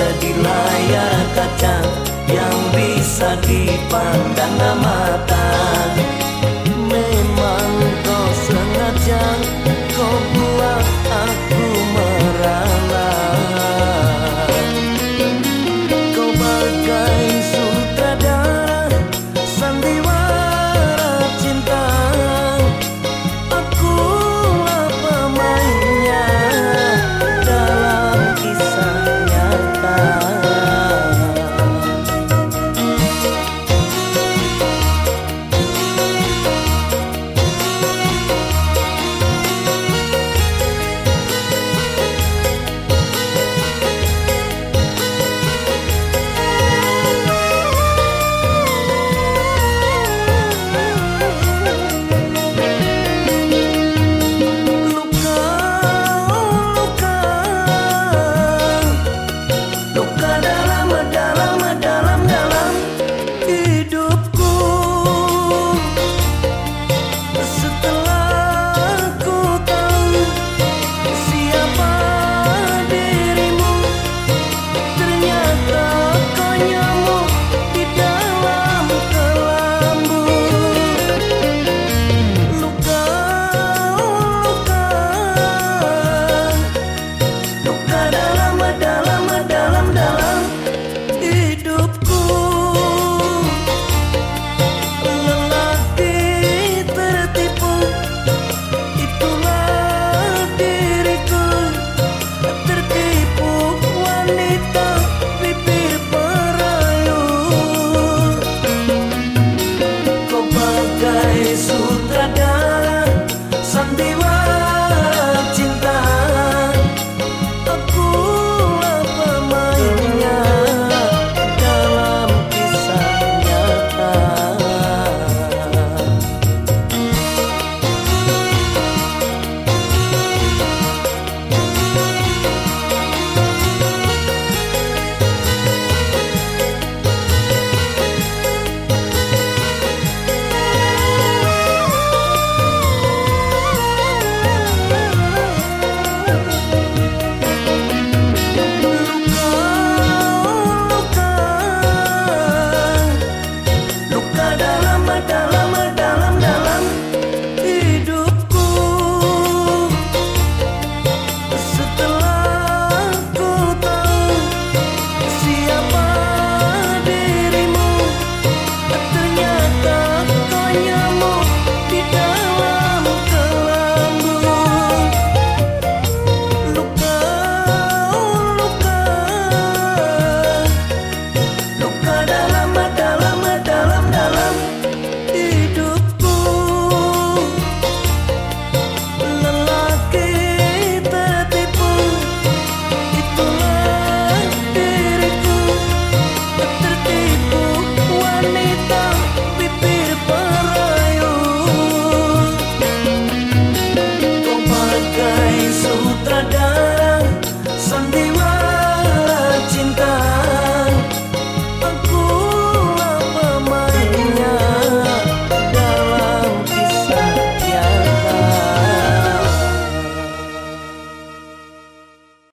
bercanda di layar kaca Yang bisa dipandang mata. Memang kau sengaja kau buat aku